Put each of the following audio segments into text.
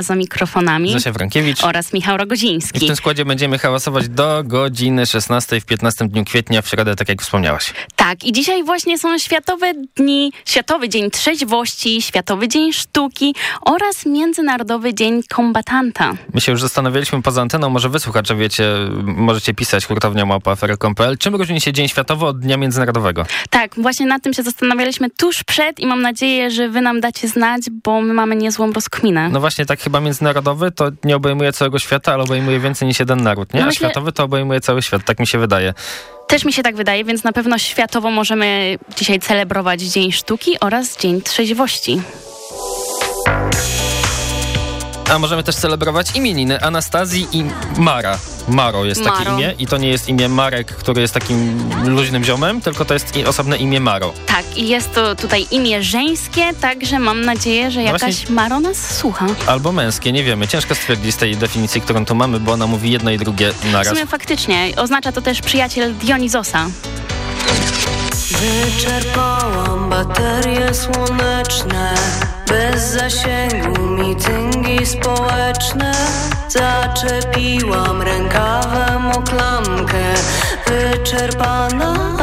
a za mikrofonami Zosia Frankiewicz oraz Michał i w tym składzie będziemy hałasować do godziny 16 w 15 dniu kwietnia w środę, tak jak wspomniałaś. Tak, i dzisiaj właśnie są Światowe Dni, Światowy Dzień Trzeźwości, Światowy Dzień Sztuki oraz Międzynarodowy Dzień Kombatanta. My się już zastanawialiśmy poza anteną, może wy słuchacze wiecie, możecie pisać hurtownia małpa.afr.pl. Czym różni się Dzień Światowy od Dnia Międzynarodowego? Tak, właśnie nad tym się zastanawialiśmy tuż przed i mam nadzieję, że wy nam dacie znać, bo my mamy niezłą rozkminę. No właśnie tak chyba międzynarodowy to nie obejmuje całego świata, ale obejmuje więcej niż jeden naród, nie? A światowy to obejmuje cały świat, tak mi się wydaje. Też mi się tak wydaje, więc na pewno światowo możemy dzisiaj celebrować Dzień Sztuki oraz Dzień Trzeźwości. A możemy też celebrować imieniny Anastazji i Mara. Maro jest takie Maro. imię i to nie jest imię Marek, który jest takim luźnym ziomem, tylko to jest osobne imię Maro. Tak, i jest to tutaj imię żeńskie, także mam nadzieję, że No jakaś właśnie- Maro nas słucha. Albo męskie, nie wiemy. Ciężko stwierdzić z tej definicji, którą tu mamy, bo ona mówi jedno i drugie W naraz. sumie faktycznie oznacza to też przyjaciel Dionizosa. Wyczerpałam baterie słoneczne. Bez zasięgu mityngi społeczne. Zaczepiłam rękawem o klamkę Wyczerpana,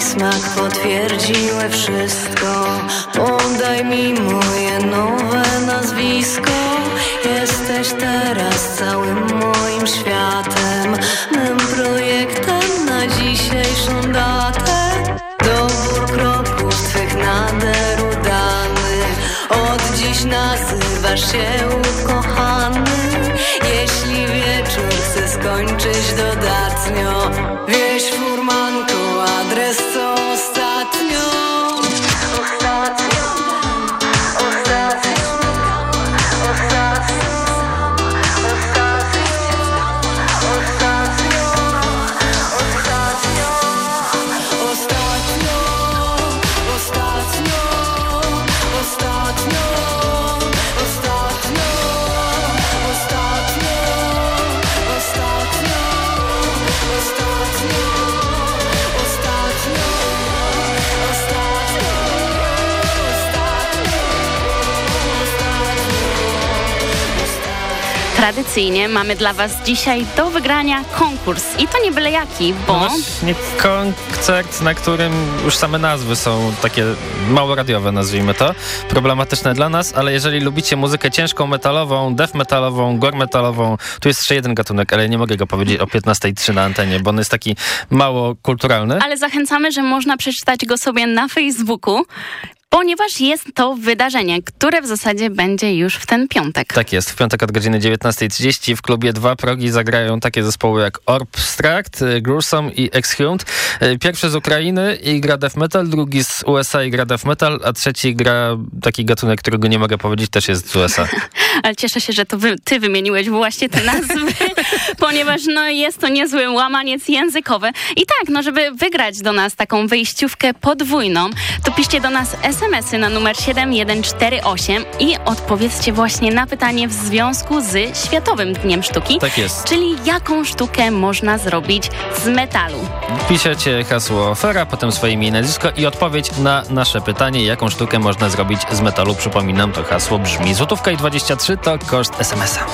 smak potwierdziły wszystko. Podaj mi moje nowe nazwisko. Jesteś teraz całym moim światem. Mym projektem na dzisiejszą datę. Dobór kroków twych nader udany. Od dziś nazywasz się ukochany. Jeśli wieczór chce skończyć dodatnio Wieś furmanko eres tú. Tradycyjnie mamy dla Was dzisiaj do wygrania konkurs. I to nie byle jaki, bo... No właśnie koncert, na którym już same nazwy są takie mało radiowe, nazwijmy to. Problematyczne dla nas, ale jeżeli lubicie muzykę ciężką, metalową, death metalową, gore metalową, tu jest jeszcze jeden gatunek, ale nie mogę go powiedzieć o 15.03 na antenie, bo on jest taki mało kulturalny. Ale zachęcamy, że można przeczytać go sobie na Facebooku, ponieważ jest to wydarzenie, które w zasadzie będzie już w ten piątek. Tak jest, w piątek od godziny 19.30 w klubie Dwa Progi zagrają takie zespoły jak Orbstract, y, Gruesome i Exhumed. Y, Pierwszy z Ukrainy i gra death metal, drugi z USA i gra death metal, a trzeci gra taki gatunek, którego nie mogę powiedzieć, też jest z USA. Ale cieszę się, że to wy, ty wymieniłeś właśnie te nazwy, ponieważ no, jest to niezły łamaniec językowy. I tak, no żeby wygrać do nas taką wyjściówkę podwójną, to piszcie do nas SMS-y na numer 7148 i odpowiedzcie właśnie na pytanie w związku z Światowym Dniem Sztuki. Tak jest. Czyli jaką sztukę można zrobić z metalu? Piszecie hasło Fera, potem swoje imię i nazwisko i odpowiedź na nasze pytanie, jaką sztukę można zrobić z metalu. Przypominam, to hasło brzmi złotówka i 23 to koszt SMS-a.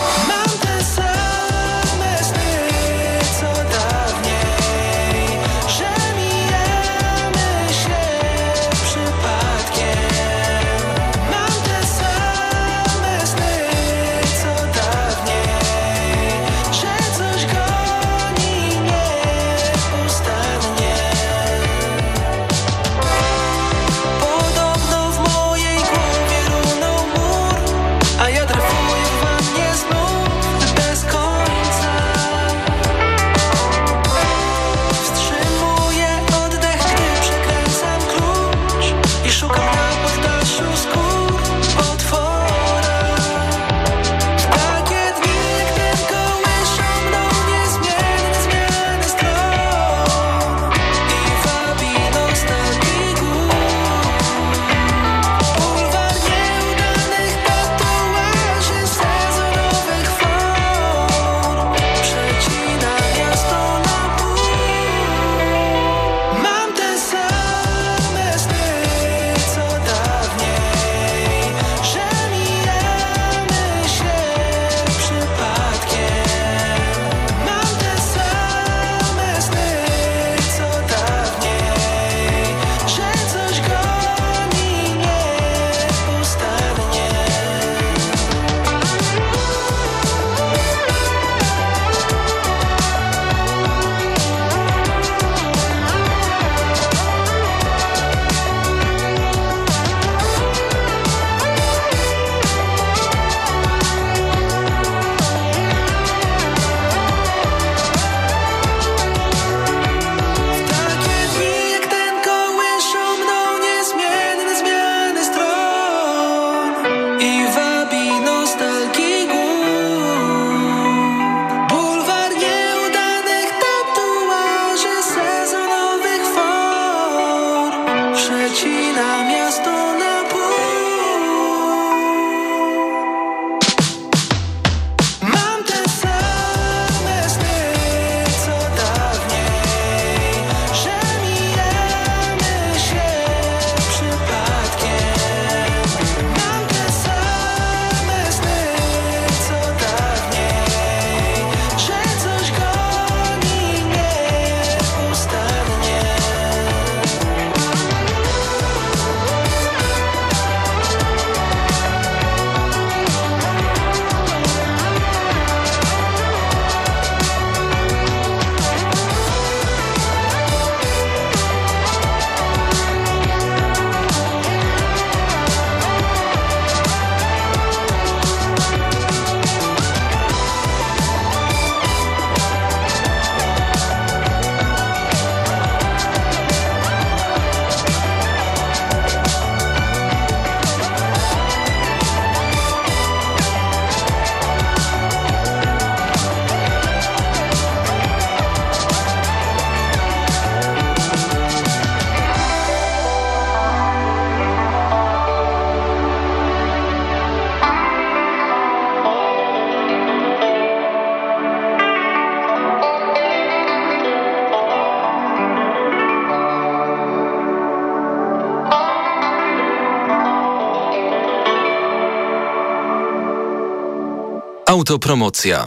Autopromocja.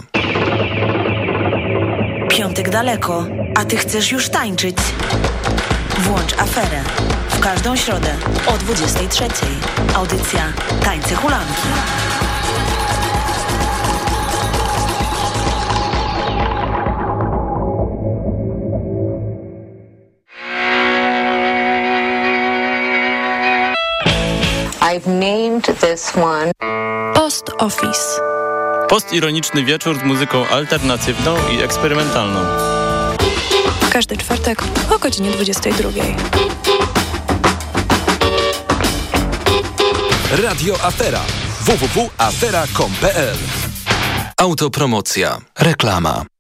Piątek daleko, a ty chcesz już tańczyć. Włącz aferę. W każdą środę o 23.00. Audycja Tańce Hulanki. I've named this one Post Office. Postironiczny wieczór z muzyką alternatywną i eksperymentalną. Każdy czwartek o godzinie 22. Radio Afera. www.afera.com.pl Autopromocja. Reklama.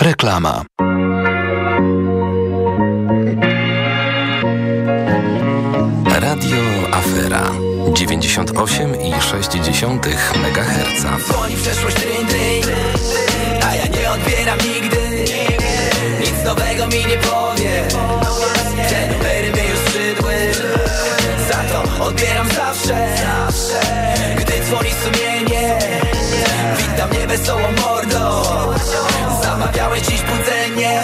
Reklama. Radio Afera. 98,6 MHz. Dzwoni w przeszłość dryń, dryń A ja nie odbieram nigdy. Nic nowego mi nie powie. Te numery mnie już skrzydły Za to odbieram zawsze. Gdy dzwoni sumienie Witam mnie wesołą mordą Zamawiałeś dziś budzenie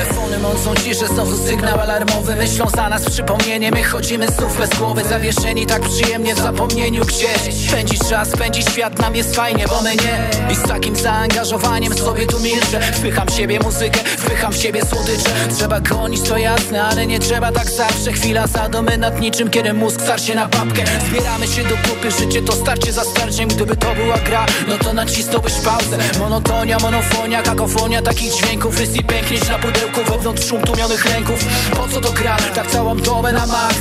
Telefony mocą ciszę, znowu sygnał alarmowy. Myślą za nas przypomnienie, my chodzimy znów bez głowy Zawieszeni tak przyjemnie w zapomnieniu gdzieś. Pędzić czas, pędzi świat, nam jest fajnie, bo my nie. I z takim zaangażowaniem sobie tu milczę. Wpycham w siebie muzykę, wpycham w siebie słodycze. Trzeba gonić, to jasne, ale nie trzeba tak zawsze. Chwila zadomy nad niczym, kiedy mózg starcie na papkę. Zbieramy się do kupy, życie to starcie za starciem. Gdyby to była gra, no to nacisnąłbyś pauzę. Monotonia, monofonia, kakofonia takich dźwięków. I pęknieć na pudełku wewnątrz szum tłumionych ręków Po co to gra? Tak całą dobę na max.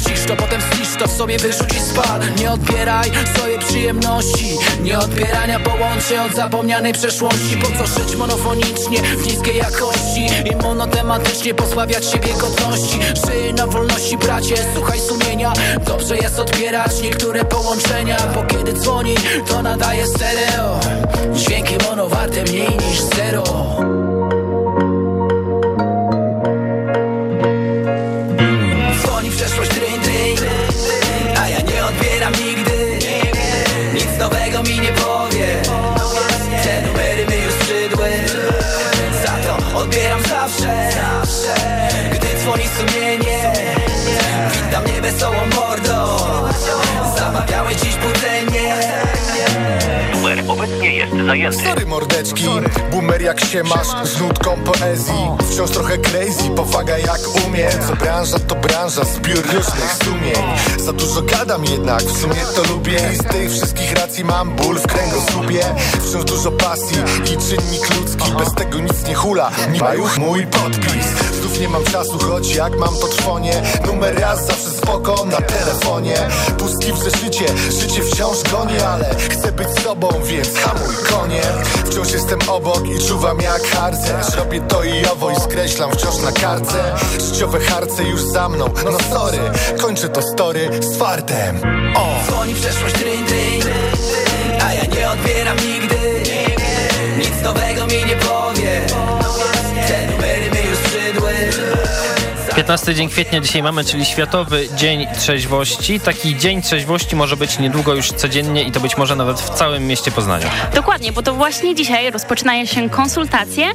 Ścisz to, potem ścisz to w sobie wyrzuć i spal. Nie odbieraj sobie przyjemności. Nie odbierania połączeń od zapomnianej przeszłości. Po co żyć monofonicznie w niskiej jakości? I monotematycznie pozbawiać siebie godności Żyj na wolności bracie, słuchaj sumienia. Dobrze jest odbierać niektóre połączenia Bo kiedy dzwoni, to nadaje stereo. Dźwięki mono warte mniej niż zero boomer jak się masz Z nutką poezji, wciąż trochę crazy Powaga jak umie, co branża to branża Zbiór różnych sumień. Za dużo gadam jednak, w sumie to lubię. I z tych wszystkich racji mam ból w kręgosłupie. Wciąż dużo pasji i czynnik ludzki. Bez tego nic nie hula, nie ma już mój podpis nie mam czasu, choć jak mam to trwonie. Numer raz zawsze spoko na telefonie. Pustki w zeszycie, życie wciąż gonię Ale chcę być sobą, więc hamuj konie. Wciąż jestem obok i czuwam jak harcerz Robię to i owo i skreślam wciąż na kartce. Życiowe harce już za mną, no sorry Kończę to story z fartem. O! Dzwoni przeszłość dryń, dryń A ja nie odbieram nigdy. Nic nowego mi nie 15 dzień kwietnia dzisiaj mamy, czyli Światowy Dzień Trzeźwości. Taki dzień trzeźwości może być niedługo już codziennie i to być może nawet w całym mieście Poznania. Dokładnie, bo to właśnie dzisiaj rozpoczynają się konsultacje,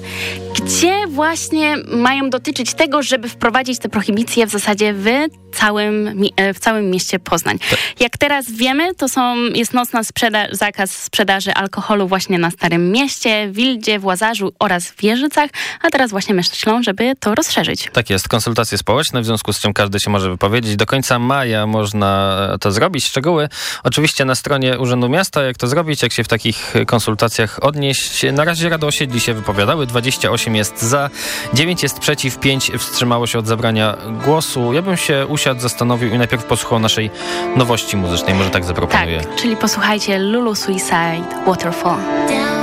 gdzie właśnie mają dotyczyć tego, żeby wprowadzić te prohibicje w zasadzie w całym, e, w całym mieście Poznań. Jak teraz wiemy, to są, jest nocna sprzeda- zakaz sprzedaży alkoholu właśnie na Starym Mieście, Wildzie, w Łazarzu oraz w Wieżycach, a teraz właśnie myślą, żeby to rozszerzyć. Tak jest, konsultacje społeczne, w związku z czym każdy się może wypowiedzieć. Do końca maja można to zrobić. Szczegóły oczywiście na stronie Urzędu Miasta, jak to zrobić, jak się w takich konsultacjach odnieść. Na razie Rady Osiedli się wypowiadały, 28 7 jest za, 9 jest przeciw, 5 wstrzymało się od zabrania głosu. Ja bym się usiadł, zastanowił i najpierw posłuchał naszej nowości muzycznej. Może tak zaproponuję. Tak, czyli posłuchajcie Lulu Suicide Waterfall.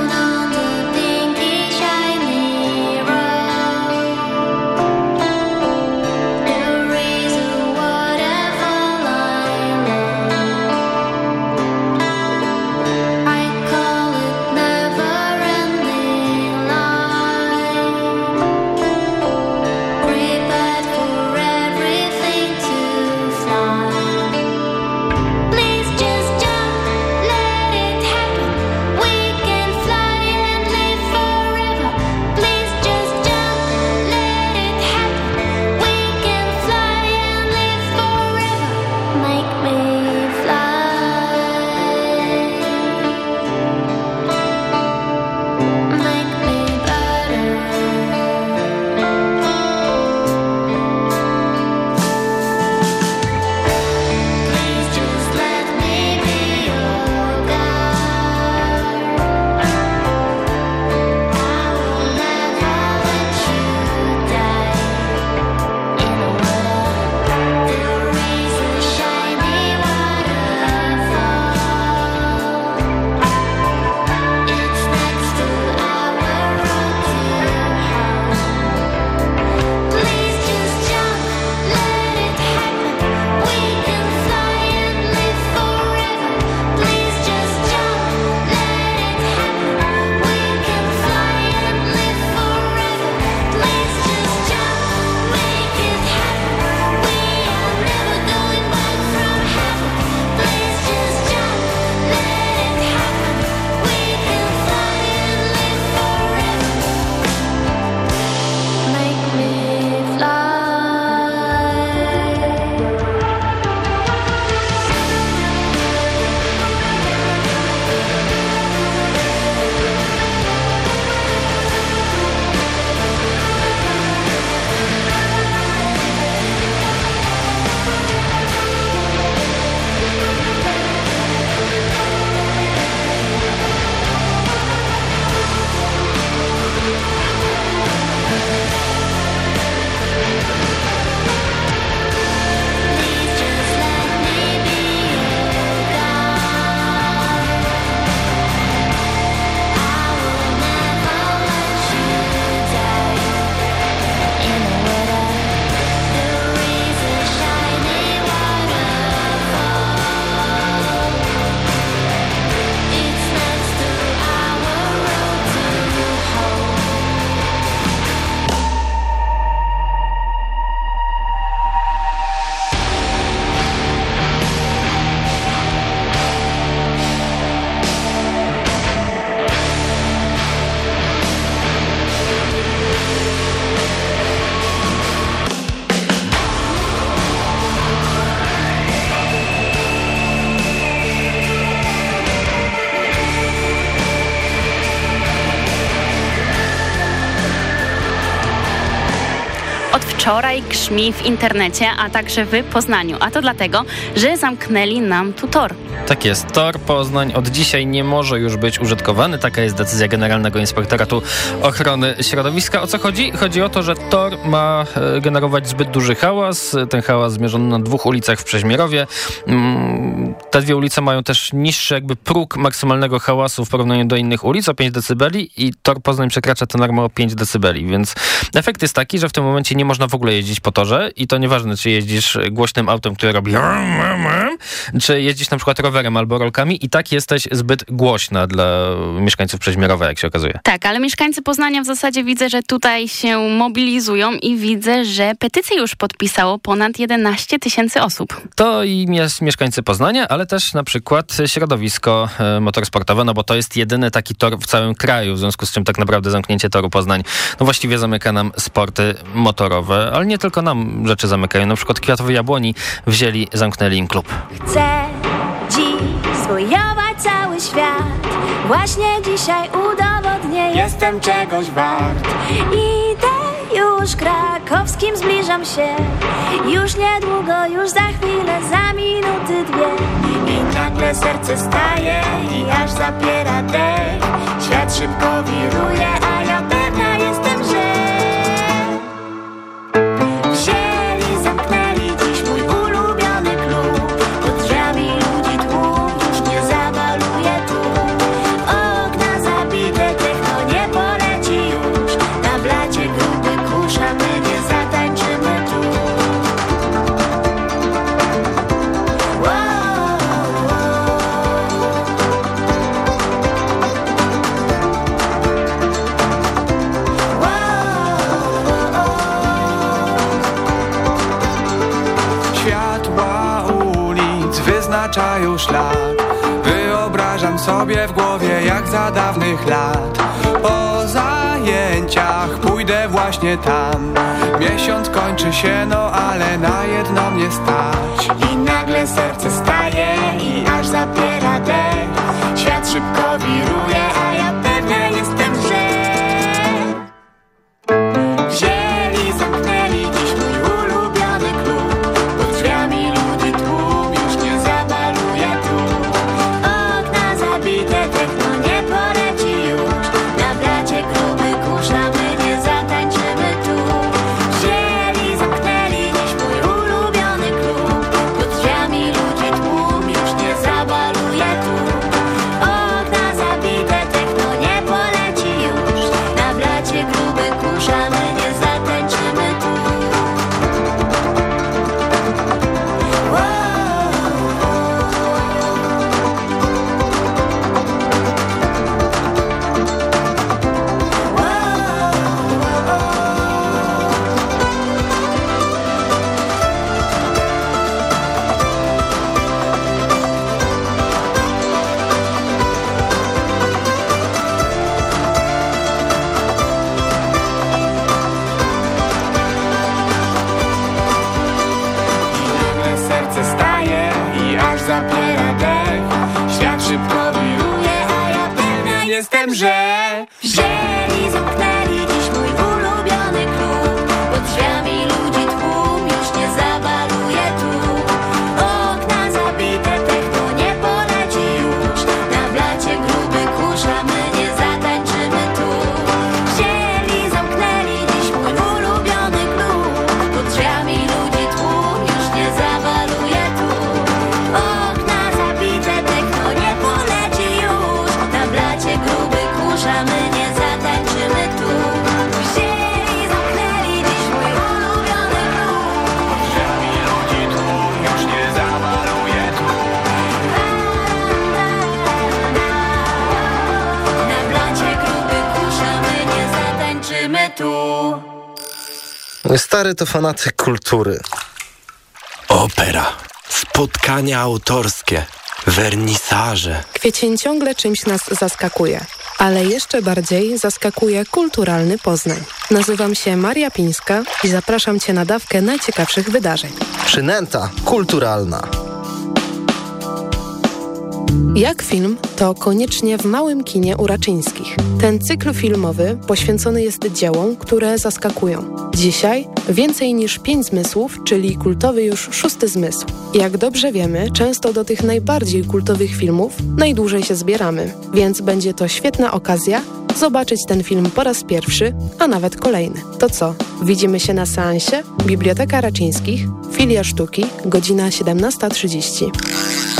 Wczoraj grzmi w internecie, a także w Poznaniu. A to dlatego, że zamknęli nam tu tor. Tak jest. Tor Poznań od dzisiaj nie może już być użytkowany. Taka jest decyzja Generalnego Inspektoratu Ochrony Środowiska. O co chodzi? Chodzi o to, że tor ma e, generować zbyt duży hałas. Ten hałas zmierzony na dwóch ulicach w Przeźmierowie. Mm, Te dwie ulice mają też niższy jakby próg maksymalnego hałasu w porównaniu do innych ulic o 5 dB i tor Poznań przekracza tę normę o 5 dB, więc efekt jest taki, że w tym momencie nie można w ogóle jeździć po torze i to nieważne, czy jeździsz głośnym autem, które robi czy jeździsz na przykład rowerem albo rolkami i tak jesteś zbyt głośna dla mieszkańców Przeźmierowa, jak się okazuje. Tak, ale mieszkańcy Poznania w zasadzie widzę, że tutaj się mobilizują i widzę, że petycję już podpisało ponad 11 tysięcy osób. To i mies- mieszkańcy Poznania, ale też na przykład środowisko e, motorsportowe, no bo to jest jedyny taki tor w całym kraju, w związku z czym tak naprawdę zamknięcie toru Poznań, no właściwie zamyka nam sporty motorowe, ale nie tylko nam rzeczy zamykają. Na przykład Kwiatowi Jabłoni wzięli, zamknęli im klub. Chcę dziś zwojować cały świat. Właśnie dzisiaj udowodnię Jestem czegoś wart. Idę już krakowskim, zbliżam się. Już niedługo, już za chwilę, za minuty dwie. I nagle serce staje i aż zapiera dech. Świat szybko wiruje, a ja zaznaczają szlak Wyobrażam sobie w głowie jak za dawnych lat. Po zajęciach pójdę właśnie tam. Miesiąc kończy się, no ale na jedno mnie stać. I nagle serce staje i aż zapiera dech. Świat szybko wiruje, Stary to fanatyk kultury. Opera, spotkania autorskie, wernisaże. Kwiecień ciągle czymś nas zaskakuje, ale jeszcze bardziej zaskakuje kulturalny Poznań. Nazywam się Maria Pińska i zapraszam Cię na dawkę najciekawszych wydarzeń. Przynęta kulturalna. Jak film, to koniecznie w małym kinie Uraczyńskich. Ten cykl filmowy poświęcony jest dziełom, które zaskakują. Dzisiaj więcej niż pięć zmysłów, czyli kultowy już szósty zmysł. Jak dobrze wiemy, często do tych najbardziej kultowych filmów najdłużej się zbieramy, więc będzie to świetna okazja zobaczyć ten film po raz pierwszy, a nawet kolejny. To co? Widzimy się na seansie? Biblioteka Raczyńskich, filia sztuki, godzina 17.30.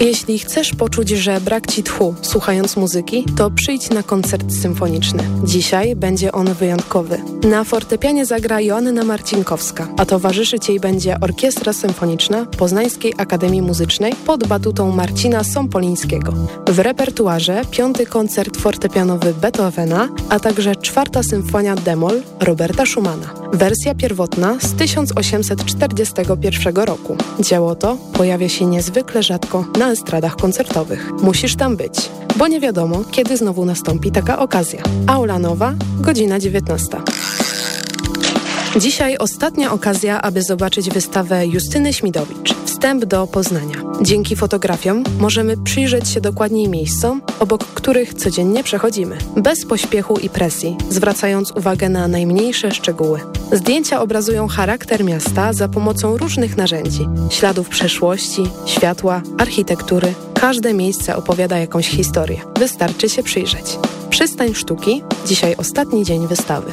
Jeśli chcesz poczuć, że brak ci tchu słuchając muzyki, to przyjdź na koncert symfoniczny. Dzisiaj będzie on wyjątkowy. Na fortepianie zagra Joanna Marcinkowska, a towarzyszyć jej będzie Orkiestra Symfoniczna Poznańskiej Akademii Muzycznej pod batutą Marcina Sompolińskiego. W repertuarze piąty koncert fortepianowy Beethovena, a także czwarta symfonia Demol Roberta Schumana. Wersja pierwotna z 1841 roku. Dzieło to pojawia się niezwykle rzadko na estradach koncertowych. Musisz tam być, bo nie wiadomo, kiedy znowu nastąpi taka okazja. Aula Nowa, godzina 19. Dzisiaj ostatnia okazja, aby zobaczyć wystawę Justyny Śmidowicz. Wstęp do Poznania. Dzięki fotografiom możemy przyjrzeć się dokładniej miejscom, obok których codziennie przechodzimy. Bez pośpiechu i presji, zwracając uwagę na najmniejsze szczegóły. Zdjęcia obrazują charakter miasta za pomocą różnych narzędzi. Śladów przeszłości, światła, architektury. Każde miejsce opowiada jakąś historię. Wystarczy się przyjrzeć. Przystań sztuki. Dzisiaj ostatni dzień wystawy.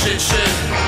shit, shit.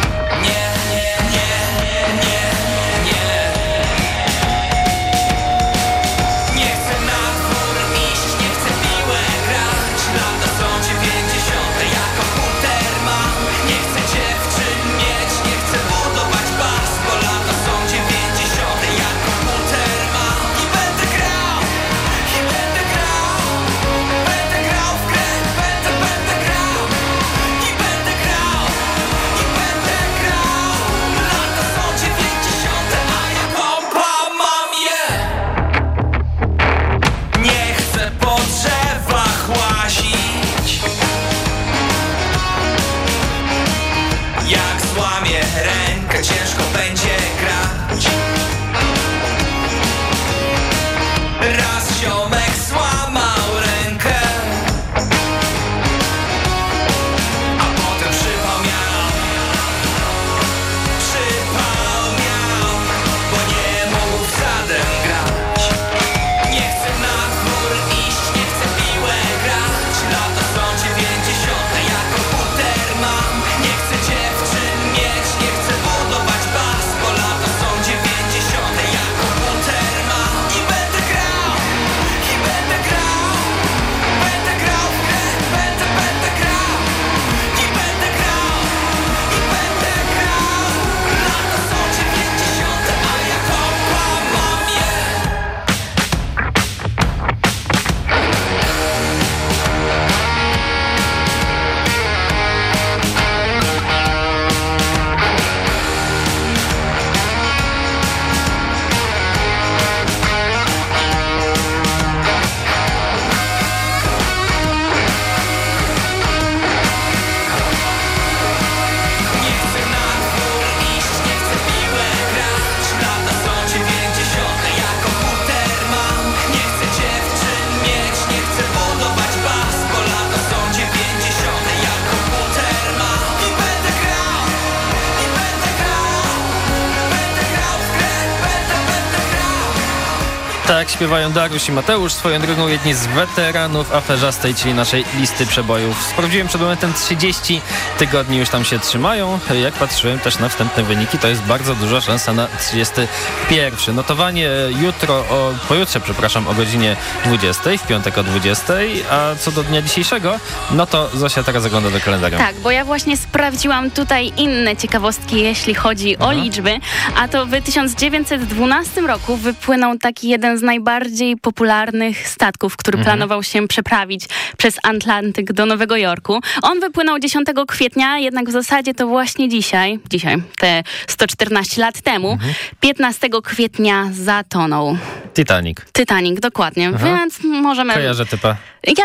Tak śpiewają Dariusz i Mateusz, swoją drogą jedni z weteranów aferzastej, czyli naszej listy przebojów. Sprawdziłem przed momentem 30 tygodni już tam się trzymają. Jak patrzyłem też na wstępne wyniki, to jest bardzo duża szansa na 31. Notowanie jutro, o, pojutrze, przepraszam, o godzinie 20, w piątek o 20, a co do dnia dzisiejszego, no to Zosia teraz zagląda do kalendarza. Tak, bo ja właśnie sprawdziłam tutaj inne ciekawostki, jeśli chodzi o liczby, a to w 1912 roku wypłynął taki jeden z najbardziej popularnych statków, który Mhm. planował się przeprawić przez Atlantyk do Nowego Jorku. On wypłynął 10 kwietnia, jednak w zasadzie to właśnie dzisiaj, dzisiaj, te 114 lat temu, Mhm. 15 kwietnia zatonął. Titanic. Titanic, dokładnie, Aha. więc możemy... Kojarzę typa. Ja,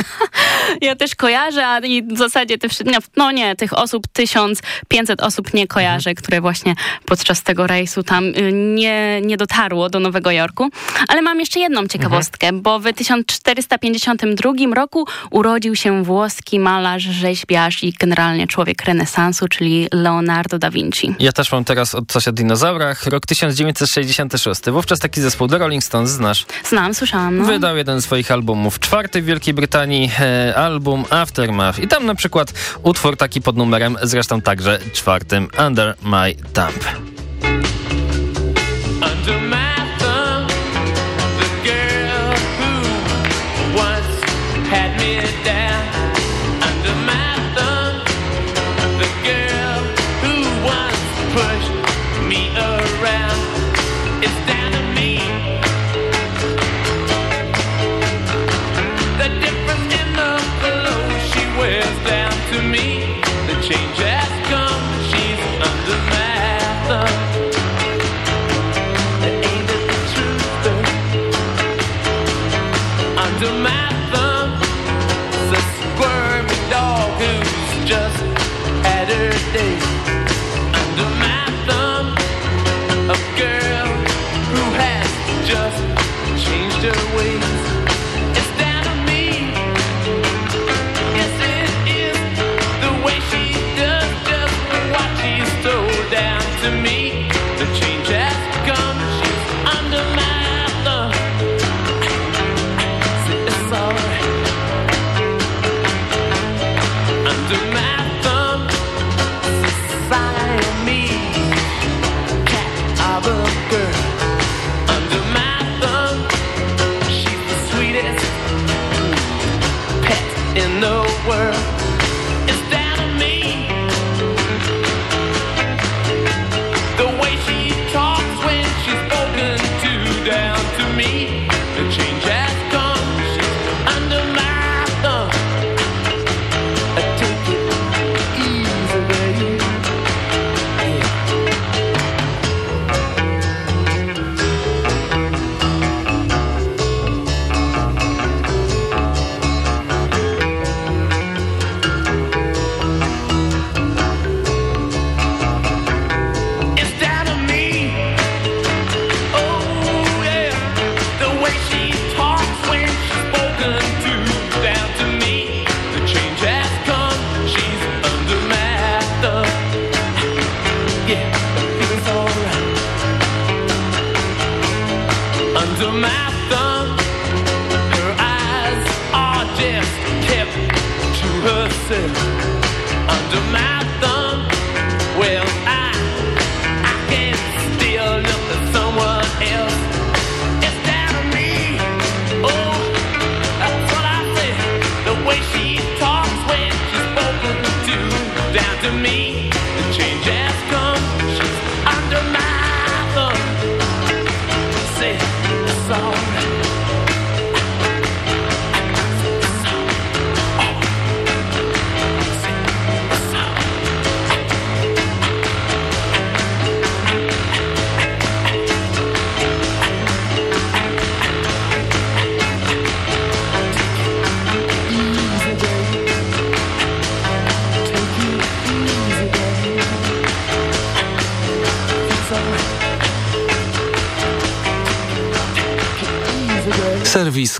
ja też kojarzę, a i w zasadzie te, wszy- no, no nie, tych osób 1500 osób nie kojarzę, które właśnie podczas tego rejsu tam y, nie, nie dotarło do Nowego Jorku. Ale mam jeszcze jedną ciekawostkę, bo w 1452 roku urodził się włoski malarz, rzeźbiarz i generalnie człowiek renesansu, czyli Leonardo da Vinci. Ja też mam teraz od coś o dinozaurach. Rok 1966. Wówczas taki zespół The Rolling Stones, znasz? Znam, słyszałam. No. Wydał jeden z swoich albumów, czwarty w Wielkiej Brytanii, e, album Aftermath. I tam na przykład utwór taki pod numerem, zresztą także czwartym, Under My Thumb. Under my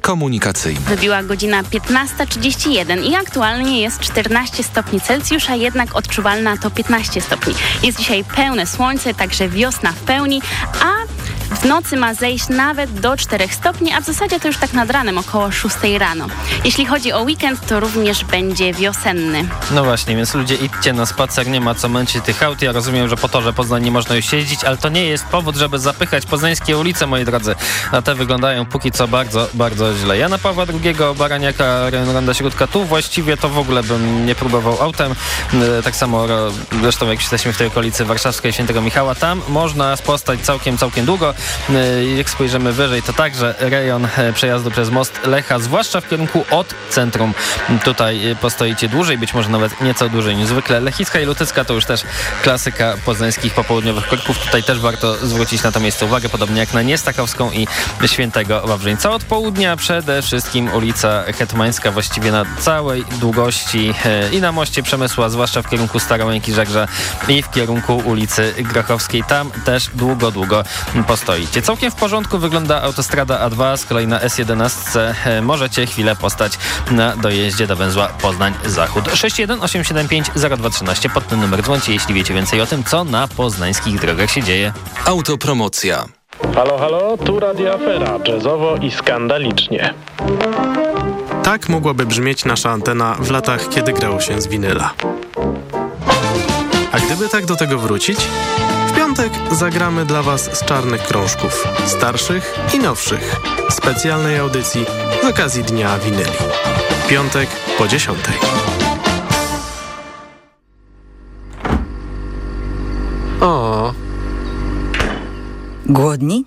komunikacyjny. Wybiła godzina 15.31 i aktualnie jest 14 stopni Celsjusza, jednak odczuwalna to 15 stopni. Jest dzisiaj pełne słońce, także wiosna w pełni, a w nocy ma zejść nawet do 4 stopni, a w zasadzie to już tak nad ranem, około 6 rano. Jeśli chodzi o weekend, to również będzie wiosenny. No właśnie, więc ludzie idźcie na spacer, nie ma co męczyć tych aut. Ja rozumiem, że po torze Poznań nie można już jeździć, ale to nie jest powód, żeby zapychać poznańskie ulice, moi drodzy. A te wyglądają póki co bardzo, bardzo źle. Jana Pawła II, Baraniaka, Ronda Śródka, tu właściwie to w ogóle bym nie próbował autem. E, Tak samo zresztą jak jesteśmy w tej okolicy warszawskiej Świętego Michała, tam można spostać całkiem, całkiem długo. E, Jak spojrzymy wyżej, to także rejon e, przejazdu przez most Lecha, zwłaszcza w kierunku od centrum. Tutaj e, postoicie dłużej, być może nawet nieco dłużej niż zwykle. Lechicka i Lutycka to już też klasyka poznańskich popołudniowych korków. Tutaj też warto zwrócić na to miejsce uwagę, podobnie jak na Niestakowską i Świętego Wawrzyńca. Od południa przede wszystkim ulica Hetmańska właściwie na całej długości i na moście Przemysła, zwłaszcza w kierunku Starołęki Żegrza i w kierunku ulicy Grochowskiej. Tam też długo, długo postoicie. Całkiem w porządku wygląda autostrada A2, z kolei na S11 e, możecie chwilę postać na dojeździe do węzła Poznań-Zachód. 61875 0213 pod ten numer dzwoncie, jeśli wiecie więcej o tym, co na poznańskich drogach się dzieje. Autopromocja. Halo, halo, tu Radio Afera, jazzowo i skandalicznie. Tak mogłaby brzmieć nasza antena w latach, kiedy grało się z winyla. A gdyby tak do tego wrócić? Piątek zagramy dla Was z czarnych krążków, starszych i nowszych, specjalnej audycji z okazji Dnia Winyli. Piątek po dziesiątej. O. Głodni?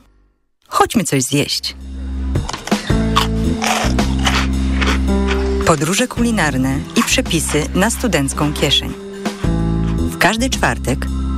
Chodźmy coś zjeść. Podróże kulinarne i przepisy na studencką kieszeń. W każdy czwartek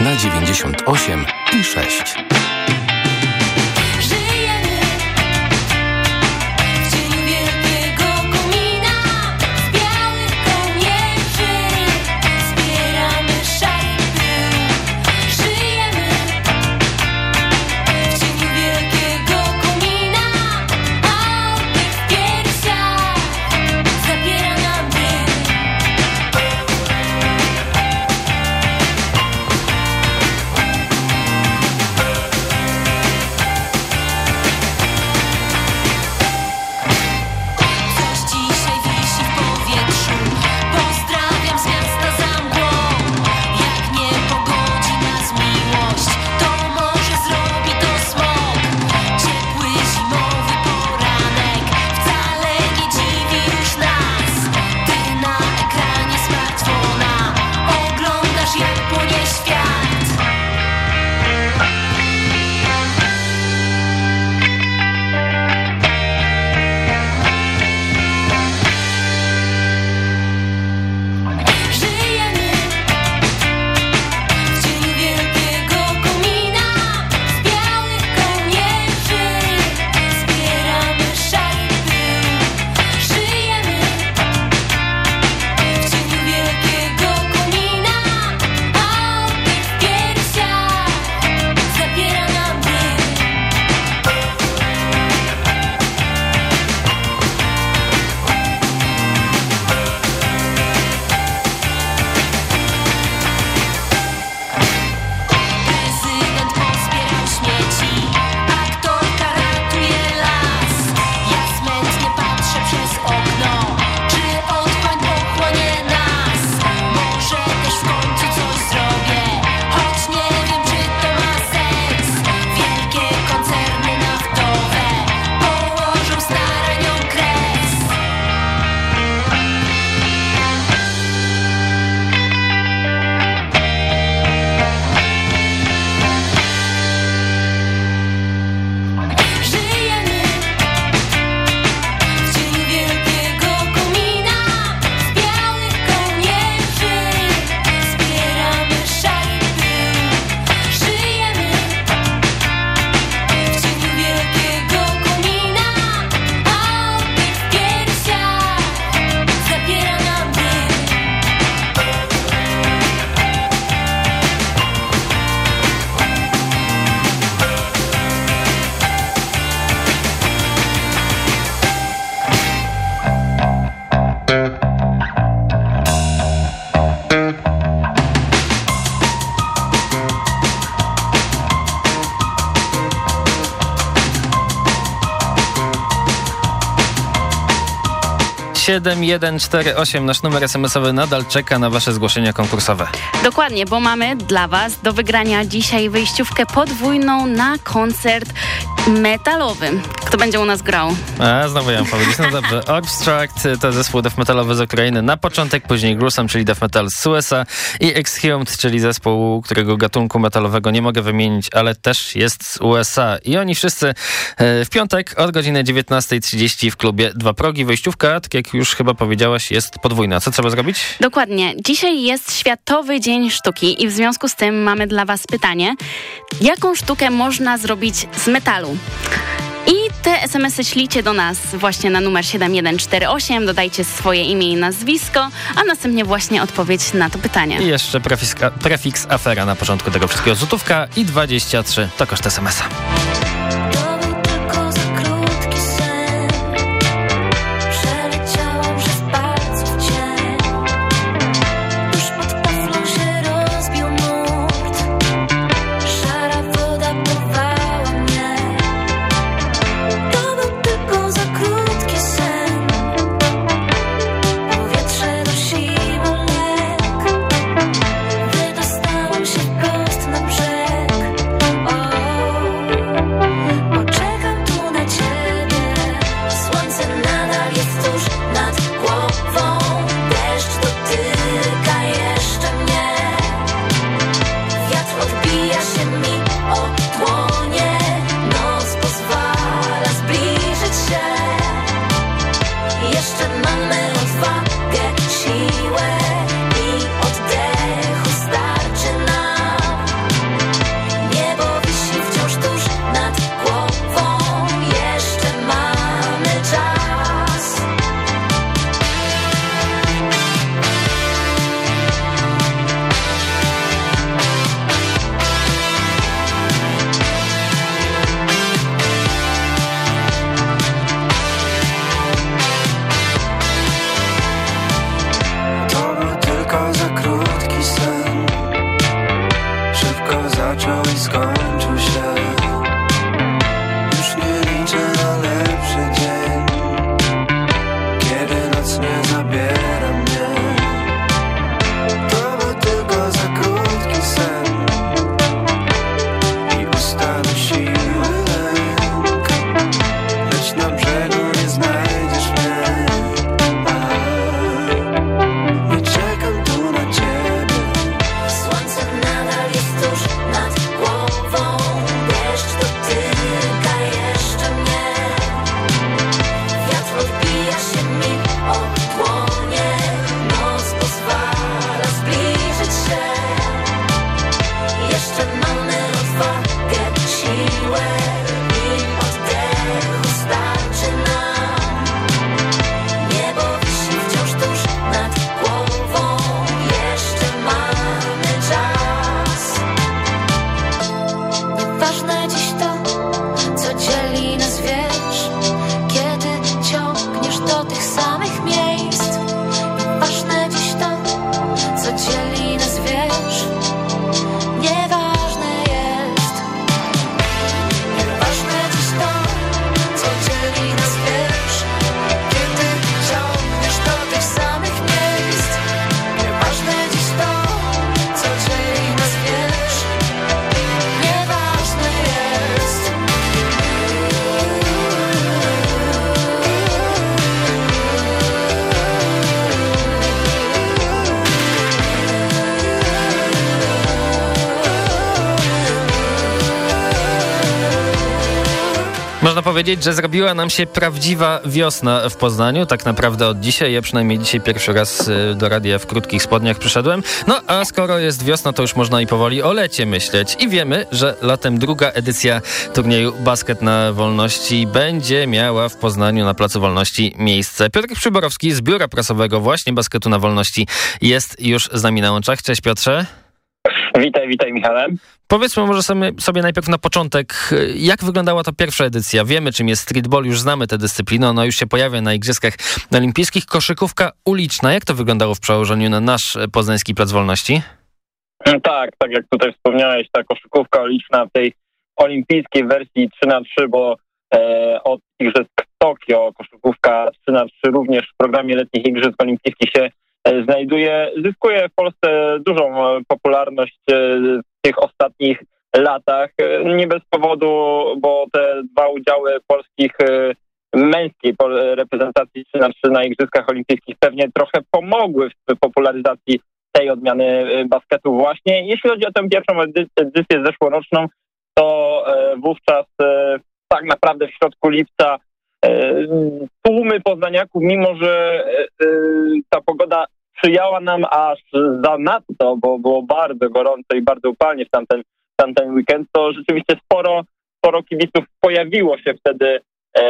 Na 98 i 6. 7148, nasz numer SMS-owy nadal czeka na wasze zgłoszenia konkursowe. Dokładnie, bo mamy dla Was do wygrania dzisiaj wyjściówkę podwójną na koncert metalowy. Kto będzie u nas grał? A, znowu ja mam powiedzieć. No dobrze. Obstruct to zespół death metalowy z Ukrainy na początek, później Grusam, czyli death metal z USA i Exhumed, czyli zespół, którego gatunku metalowego nie mogę wymienić, ale też jest z USA. I oni wszyscy e, w piątek od godziny 19.30 w klubie Dwa Progi. Wejściówka, tak jak już chyba powiedziałaś, jest podwójna. Co trzeba zrobić? Dokładnie. Dzisiaj jest Światowy Dzień Sztuki i w związku z tym mamy dla Was pytanie. Jaką sztukę można zrobić z metalu? Te SMS-y ślicie do nas właśnie na numer 7148, dodajcie swoje imię i nazwisko, a następnie właśnie odpowiedź na to pytanie. I jeszcze prefiks, prefiks afera na początku tego wszystkiego. Złotówka i 23 to koszt SMS-a. Powiedzieć, że zrobiła nam się prawdziwa wiosna w Poznaniu. Tak naprawdę od dzisiaj. Ja przynajmniej dzisiaj pierwszy raz y, do radia w krótkich spodniach przyszedłem. No a skoro jest wiosna, to już można i powoli o lecie myśleć. I wiemy, że latem druga edycja turnieju Basket na Wolności będzie miała w Poznaniu na Placu Wolności miejsce. Piotr Przyborowski z Biura Prasowego właśnie Basketu na Wolności jest już z nami na łączach. Cześć Piotrze. Witaj, witaj Michałem. Powiedzmy może sobie, sobie najpierw na początek, jak wyglądała ta pierwsza edycja? Wiemy, czym jest streetball, już znamy tę dyscyplinę, ona już się pojawia na Igrzyskach Olimpijskich. Koszykówka uliczna, jak to wyglądało w przełożeniu na nasz poznański Plac Wolności? Tak, tak jak tutaj wspomniałeś, ta koszykówka liczna w tej olimpijskiej wersji 3 na 3 bo e, od Igrzysk Tokio, koszykówka 3 na 3 również w programie letnich Igrzysk Olimpijskich się znajduje, zyskuje w Polsce dużą e, popularność e, w tych ostatnich latach. E, Nie bez powodu, bo te dwa udziały polskich e, męskiej reprezentacji 3 na 3 na Igrzyskach Olimpijskich pewnie trochę pomogły w popularyzacji tej odmiany e, basketu właśnie. Jeśli chodzi o tę pierwszą edy- edycję zeszłoroczną, to e, wówczas e, tak naprawdę w środku lipca e, tłumy poznaniaków, mimo że e, e, ta pogoda sprzyjała nam aż zanadto, bo było bardzo gorąco i bardzo upalnie w tamten, tamten weekend, to rzeczywiście sporo, sporo kibiców pojawiło się wtedy e,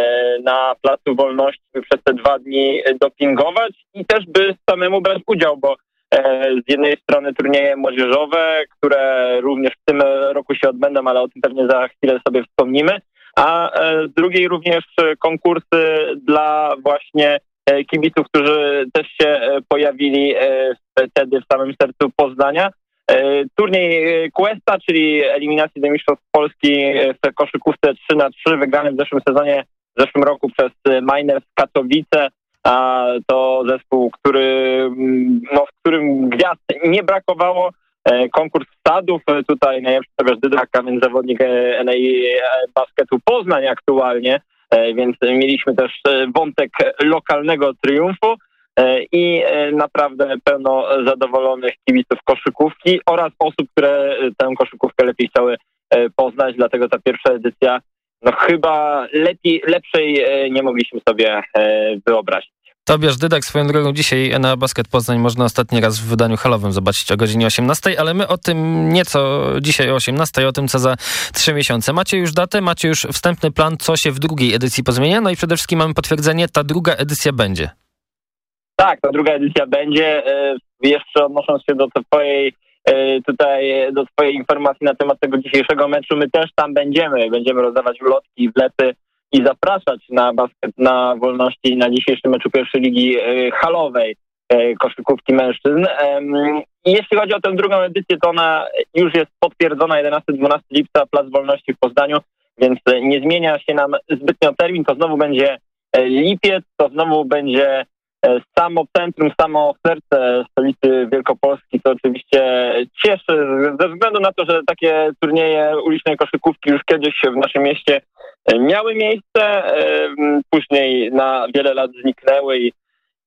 na Placu Wolności, przez te dwa dni dopingować i też by samemu brać udział, bo e, z jednej strony turnieje młodzieżowe, które również w tym roku się odbędą, ale o tym pewnie za chwilę sobie wspomnimy, a e, z drugiej również e, konkursy dla właśnie e, kibiców, którzy też się e, pojawili e, wtedy w samym sercu Poznania. E, Turniej e, Questa, czyli eliminacji do Mistrzostw Polski e, w koszykówce 3 na 3 wygrany w zeszłym sezonie, w zeszłym roku przez e, Miners Katowice. A to zespół, który, mm, no, w którym gwiazd nie brakowało. E, Konkurs wsadów, e, tutaj najlepszy Tobiasz Dydrak, a więc zawodnik e, NAI Basketu Poznań aktualnie, więc mieliśmy też wątek lokalnego triumfu i naprawdę pełno zadowolonych kibiców koszykówki oraz osób, które tę koszykówkę lepiej chciały poznać, dlatego ta pierwsza edycja no chyba lepiej, lepszej nie mogliśmy sobie wyobrazić. Tobiasz Dydak, swoją drogą dzisiaj na Basket Poznań można ostatni raz w wydaniu halowym zobaczyć o godzinie 18, ale my o tym nieco dzisiaj o 18, o tym co za trzy miesiące. Macie już datę, macie już wstępny plan, co się w drugiej edycji pozmienia, no i przede wszystkim mamy potwierdzenie, ta druga edycja będzie. Tak, ta druga edycja będzie. E, Jeszcze odnosząc się do twojej e, tutaj do twojej informacji na temat tego dzisiejszego meczu, my też tam będziemy. Będziemy rozdawać ulotki, wlety i zapraszać na basket na wolności na dzisiejszym meczu pierwszej ligi e, halowej e, koszykówki mężczyzn. Jeśli chodzi o tę drugą edycję, to ona już jest potwierdzona 11-12 lipca, Plac Wolności w Poznaniu, więc e, nie zmienia się nam zbytnio termin. To znowu będzie lipiec, to znowu będzie samo centrum, samo serce stolicy Wielkopolski, to oczywiście cieszy ze względu na to, że takie turnieje ulicznej koszykówki już kiedyś w naszym mieście e, miały miejsce, e, później na wiele lat zniknęły i,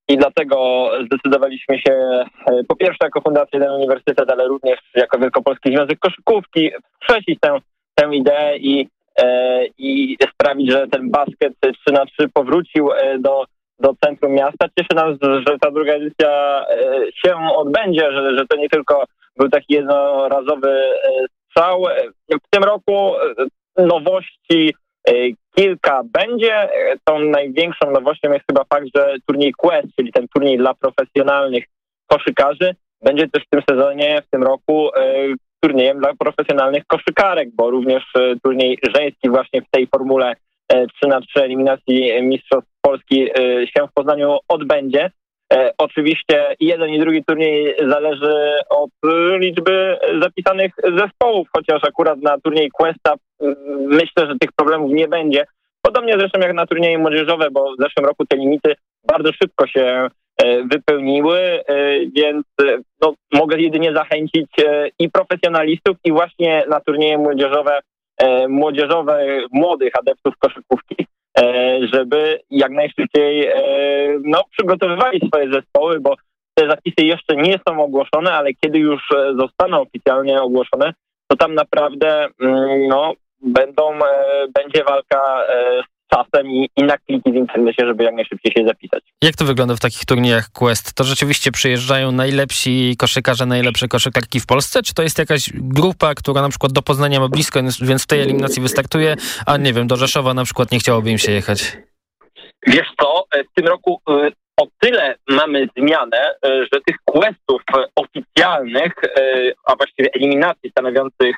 i dlatego zdecydowaliśmy się e, po pierwsze jako Fundacja Jeden Uniwersytet, ale również jako Wielkopolski Związek Koszykówki wskrzesić tę, tę ideę i, e, i sprawić, że ten basket 3 na 3 powrócił e, do do centrum miasta. Cieszy nas, że ta druga edycja e, się odbędzie, że, że to nie tylko był taki jednorazowy e, strzał. W tym roku e, nowości kilka będzie. Tą największą nowością jest chyba fakt, że turniej Quest, czyli ten turniej dla profesjonalnych koszykarzy, będzie też w tym sezonie, w tym roku turniejem dla profesjonalnych koszykarek, bo również turniej żeński właśnie w tej formule e, 3 na 3 eliminacji Mistrzostw Polski e, się w Poznaniu odbędzie. E, Oczywiście jeden i drugi turniej zależy od liczby zapisanych zespołów, chociaż akurat na turniej Questa myślę, że tych problemów nie będzie. Podobnie zresztą jak na turnieje młodzieżowe, bo w zeszłym roku te limity bardzo szybko się e, wypełniły, więc no, mogę jedynie zachęcić i profesjonalistów i właśnie na turnieje młodzieżowe, młodzieżowe młodych adeptów koszykówki, żeby jak najszybciej e, no, przygotowywali swoje zespoły, bo te zapisy jeszcze nie są ogłoszone, ale kiedy już e, zostaną oficjalnie ogłoszone, to tam naprawdę mm, no, będą, e, będzie walka e, czasem i, i na kliki w internecie, żeby jak najszybciej się zapisać. Jak to wygląda w takich turniejach Quest? To rzeczywiście przyjeżdżają najlepsi koszykarze, najlepsze koszykarki w Polsce? Czy to jest jakaś grupa, która na przykład do Poznania ma blisko, więc w tej eliminacji wystartuje, a nie wiem, do Rzeszowa na przykład nie chciałoby im się jechać? Wiesz co, e, w tym roku e, o tyle mamy zmianę, e, że tych questów oficjalnych, a właściwie eliminacji stanowiących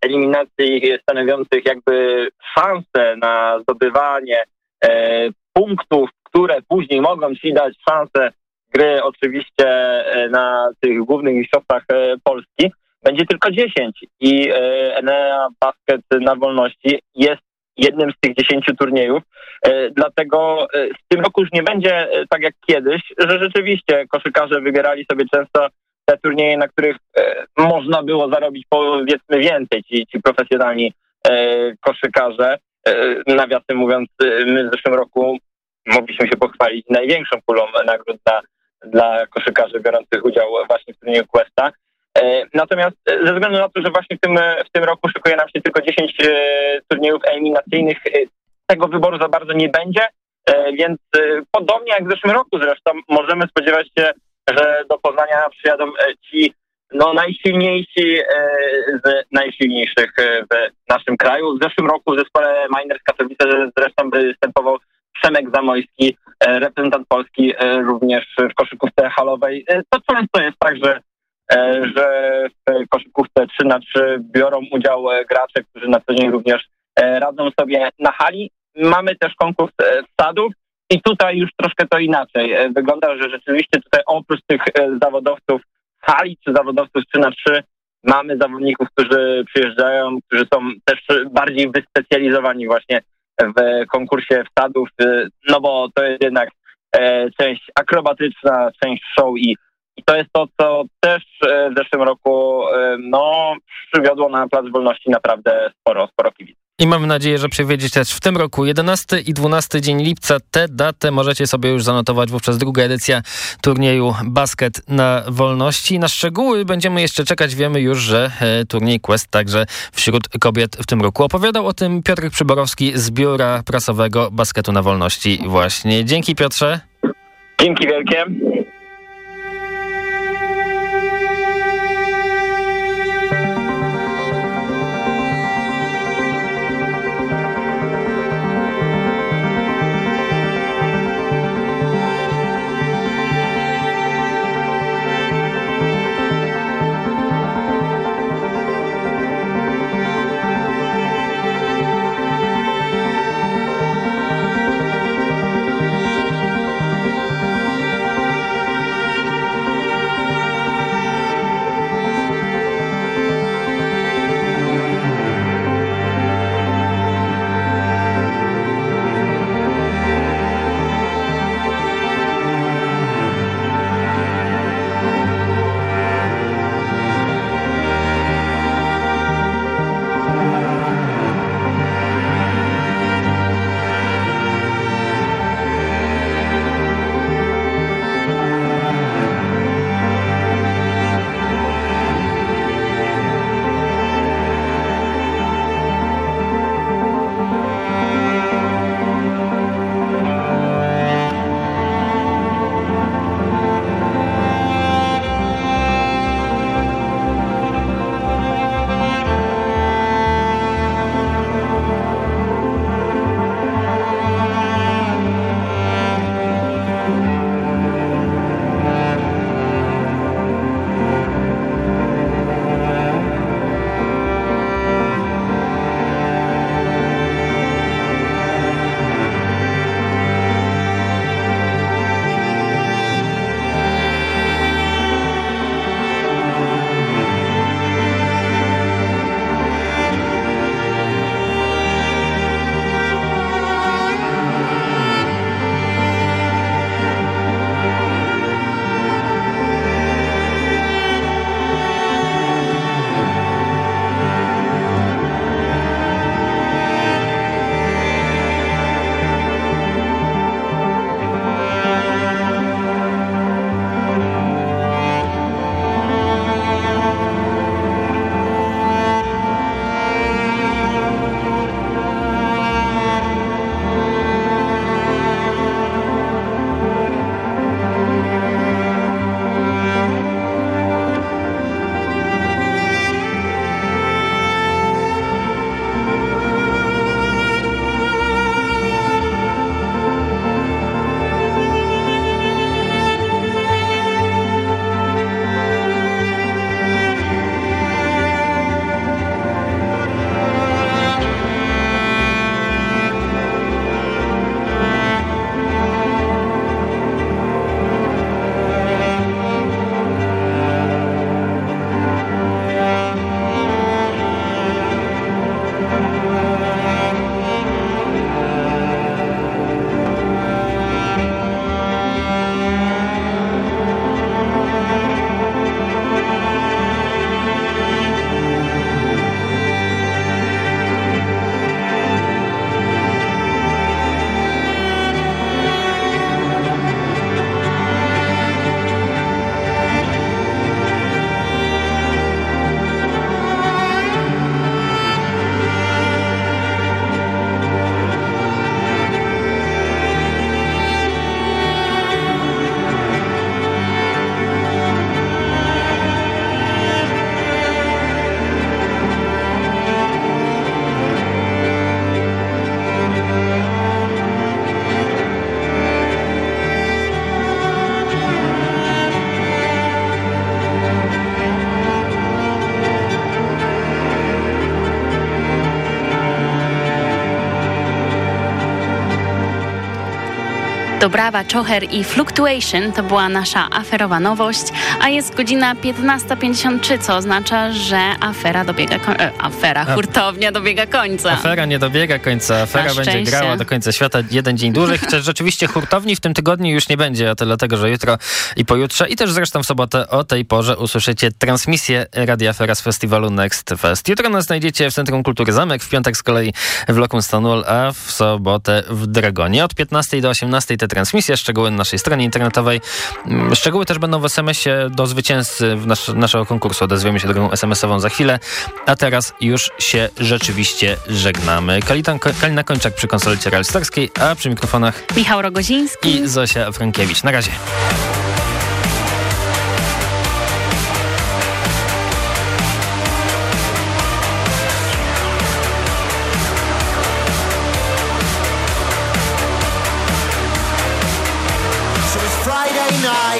eliminacji stanowiących jakby szansę na zdobywanie e, punktów, które później mogą ci dać szansę gry oczywiście e, na tych głównych mistrzostwach e, Polski, będzie tylko 10 i Enea Basket na wolności jest jednym z tych 10 turniejów. Dlatego w tym roku już nie będzie tak jak kiedyś, że rzeczywiście koszykarze wybierali sobie często te turnieje, na których e, można było zarobić powiedzmy więcej, ci, ci profesjonalni e, koszykarze. E, nawiasem mówiąc, my w zeszłym roku mogliśmy się pochwalić największą pulą nagród dla, dla koszykarzy biorących udział właśnie w turnieju Questa. Natomiast ze względu na to, że właśnie w tym, w tym roku szykuje nam się tylko 10 e, turniejów eliminacyjnych, tego wyboru za bardzo nie będzie, więc podobnie jak w zeszłym roku zresztą możemy spodziewać się, że do Poznania przyjadą e, ci no, najsilniejsi e, z najsilniejszych e, w naszym kraju. W zeszłym roku w zespole Miners Katowice zresztą występował Przemek Zamojski, reprezentant Polski również w koszykówce halowej. To często jest tak, że że w koszykówce 3 na 3 biorą udział gracze, którzy na co dzień również radzą sobie na hali. Mamy też konkurs wsadów i tutaj już troszkę to inaczej. E, Wygląda, że rzeczywiście tutaj oprócz tych e, zawodowców hali czy zawodowców 3 na 3 mamy zawodników, którzy przyjeżdżają, którzy są też bardziej wyspecjalizowani właśnie w konkursie wsadów, e, no bo to jest jednak część akrobatyczna, część show i i to jest to, co też w zeszłym roku no, przywiodło na Plac Wolności naprawdę sporo, sporo kibiców. I mamy nadzieję, że przywiedzieć też w tym roku 11 i 12 dzień lipca. Tę datę możecie sobie już zanotować wówczas druga edycja turnieju Basket na Wolności. Na szczegóły będziemy jeszcze czekać. Wiemy już, że e, turniej Quest także wśród kobiet w tym roku. Opowiadał o tym Piotr Przyborowski z Biura Prasowego Basketu na Wolności właśnie. Dzięki Piotrze. Dzięki wielkie. Dobrawa, Czocher i Fluctuation to była nasza aferowa nowość, a jest godzina 15.53, co oznacza, że afera dobiega końca. E, afera, hurtownia dobiega końca. Afera nie dobiega końca, afera będzie grała do końca świata jeden dzień dłużej, chociaż rzeczywiście hurtowni w tym tygodniu już nie będzie, a to dlatego, że jutro i pojutrze i też zresztą w sobotę o tej porze usłyszycie transmisję Radia Afera z festiwalu Next Fest. Jutro nas znajdziecie w Centrum Kultury Zamek, w piątek z kolei w Lokum Stonewall, a w sobotę w Dragonie. Od 15 do 18 te transmisje, szczegóły na naszej stronie internetowej. Mm, Szczegóły też będą w SMS-ie do zwycięzcy nasz, naszego konkursu. Odezwiemy się drogą SMS-ową za chwilę, a teraz już się rzeczywiście żegnamy. Kalita, Kalina Kończak przy konsolecie realstarskiej, a przy mikrofonach Michał Rogoziński. i Zosia Frankiewicz. Na razie.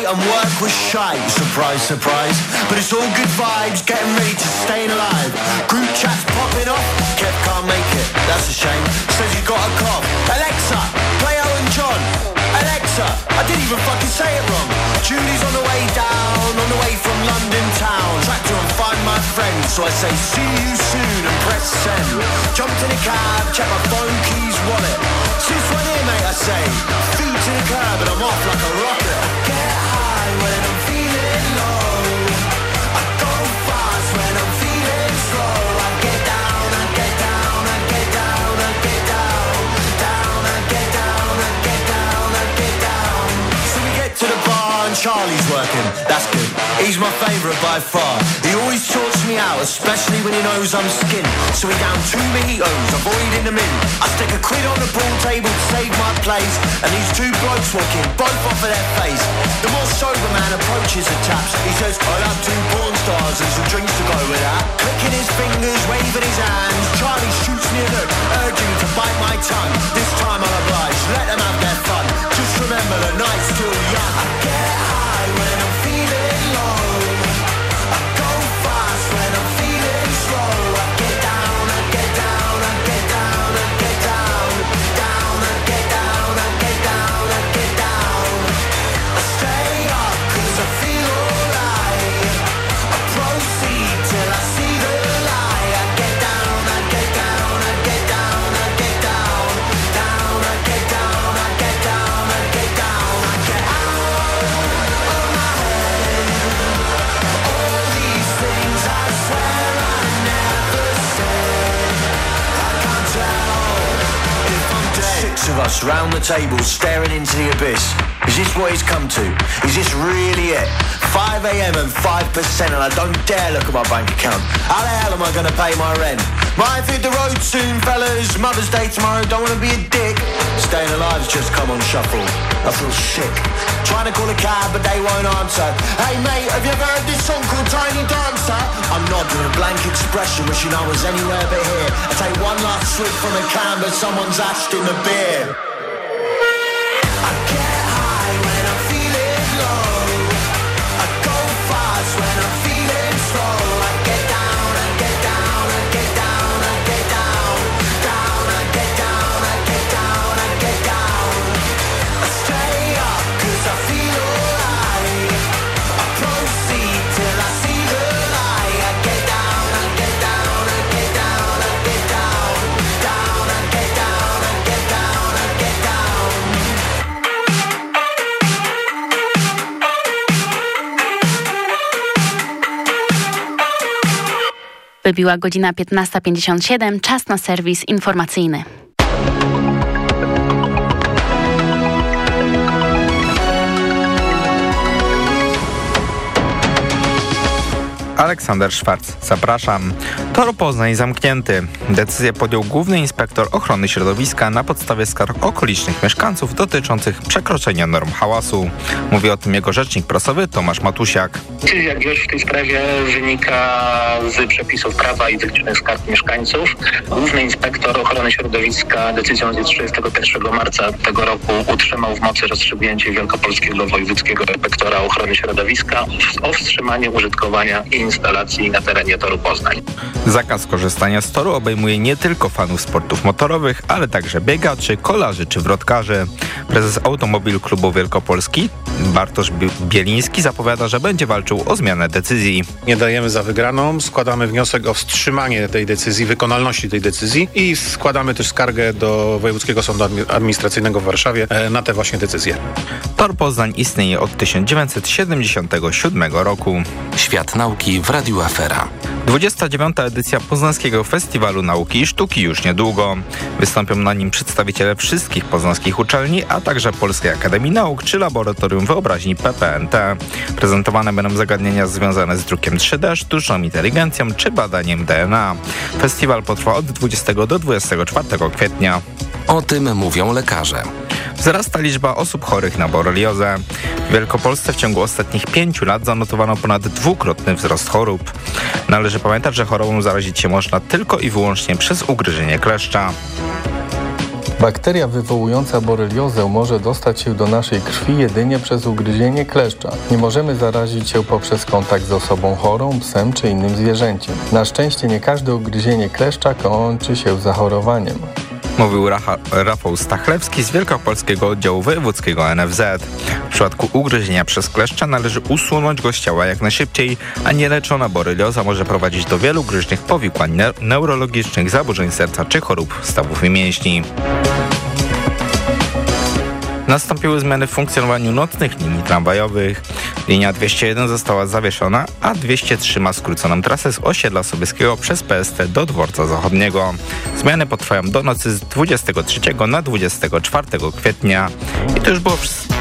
And work was shite, surprise, surprise. But it's all good vibes, getting ready to stay alive. Group chats popping off, Kev can't make it, that's a shame. Says you got a cough. Alexa, play Owen John. Alexa, I didn't even fucking say it wrong. Julie's on the way down, on the way from London town. Tracked Tractor and find my friend, so I say see you soon and press send. Jumped in a cab, check my phone, keys, wallet. Since when here, mate, I say. Feet to the curb and I'm off like a rocket. Get when I'm Charlie's working, that's good. He's my favourite by far. He always sorts me out, especially when he knows I'm skint. So we down two mojitos, avoiding the mint. I stick a quid on the pool table to save my place. And these two blokes walking, both off of their face. The more sober man approaches the taps. He says, I'll have two porn stars and some drinks to go with that. Clicking his fingers, waving his hands. Charlie shoots me a look, urging to bite my tongue. This time I'll oblige, let them have their fun. Just remember the night's still young. I of us round the table staring into the abyss. Is this what it's come to? Is this really it? 5 a.m. and 5% and I don't dare look at my bank account. How the hell am I going to pay my rent? Might hit the road soon, fellas. Mother's Day tomorrow, don't want to be a dick. Staying alive's just come on shuffle. I feel sick. Trying to call a cab, but they won't answer. Hey mate, have you ever heard this song called Tiny Dancer? I'm nodding a blank expression, wishing I was anywhere but here. I take one last swig from a can, but someone's ashed in the beer. Wybiła godzina 15.57, czas na serwis informacyjny. Aleksander Szwarc, zapraszam. Tor Poznań zamknięty. Decyzję podjął Główny Inspektor Ochrony Środowiska na podstawie skarg okolicznych mieszkańców dotyczących przekroczenia norm hałasu. Mówi o tym jego rzecznik prasowy Tomasz Matusiak. Decyzja GIOŚ w tej sprawie wynika z przepisów prawa i wylicznych skarg mieszkańców. Główny inspektor ochrony środowiska decyzją z 31 marca tego roku utrzymał w mocy rozstrzygnięcie Wielkopolskiego Wojewódzkiego Inspektora Ochrony Środowiska o wstrzymaniu użytkowania i instalacji na terenie toru Poznań. Zakaz korzystania z toru obejmuje nie tylko fanów sportów motorowych, ale także biegaczy, kolarzy czy wrotkarzy. Prezes Automobil Klubu Wielkopolski Bartosz Bieliński zapowiada, że będzie walczył o zmianę decyzji. Nie dajemy za wygraną, składamy wniosek o wstrzymanie tej decyzji, wykonalności tej decyzji i składamy też skargę do Wojewódzkiego Sądu Administracyjnego w Warszawie e, na te właśnie decyzje. Tor Poznań istnieje od 1977 roku. Świat nauki w Radiu Afera. 29. edycja Poznańskiego Festiwalu Nauki i Sztuki już niedługo. Wystąpią na nim przedstawiciele wszystkich poznańskich uczelni, a także Polskiej Akademii Nauk czy Laboratorium Wyobraźni PPNT. Prezentowane będą zagadnienia związane z drukiem 3D, sztuczną inteligencją czy badaniem DNA. Festiwal potrwa od 20 do 24 kwietnia. O tym mówią lekarze. Wzrasta liczba osób chorych na boreliozę. W Wielkopolsce w ciągu ostatnich pięciu lat zanotowano ponad dwukrotny wzrost chorób. Należy pamiętać, że chorobą zarazić się można tylko i wyłącznie przez ugryzienie kleszcza. Bakteria wywołująca boreliozę może dostać się do naszej krwi jedynie przez ugryzienie kleszcza. Nie możemy zarazić się poprzez kontakt z osobą chorą, psem czy innym zwierzęciem. Na szczęście nie każde ugryzienie kleszcza kończy się zachorowaniem. Mówił Racha, Rafał Stachlewski z Wielkopolskiego Oddziału Wojewódzkiego NFZ. W przypadku ugryzienia przez kleszcza należy usunąć go z ciała jak najszybciej, a nieleczona borelioza może prowadzić do wielu gryźnych powikłań ne neurologicznych, zaburzeń serca czy chorób stawów i mięśni. Nastąpiły zmiany w funkcjonowaniu nocnych linii tramwajowych. Linia 201 została zawieszona, a 203 ma skróconą trasę z osiedla Sobieskiego przez PST do dworca zachodniego. Zmiany potrwają do nocy z 23 na 24 kwietnia. I to już było wszystko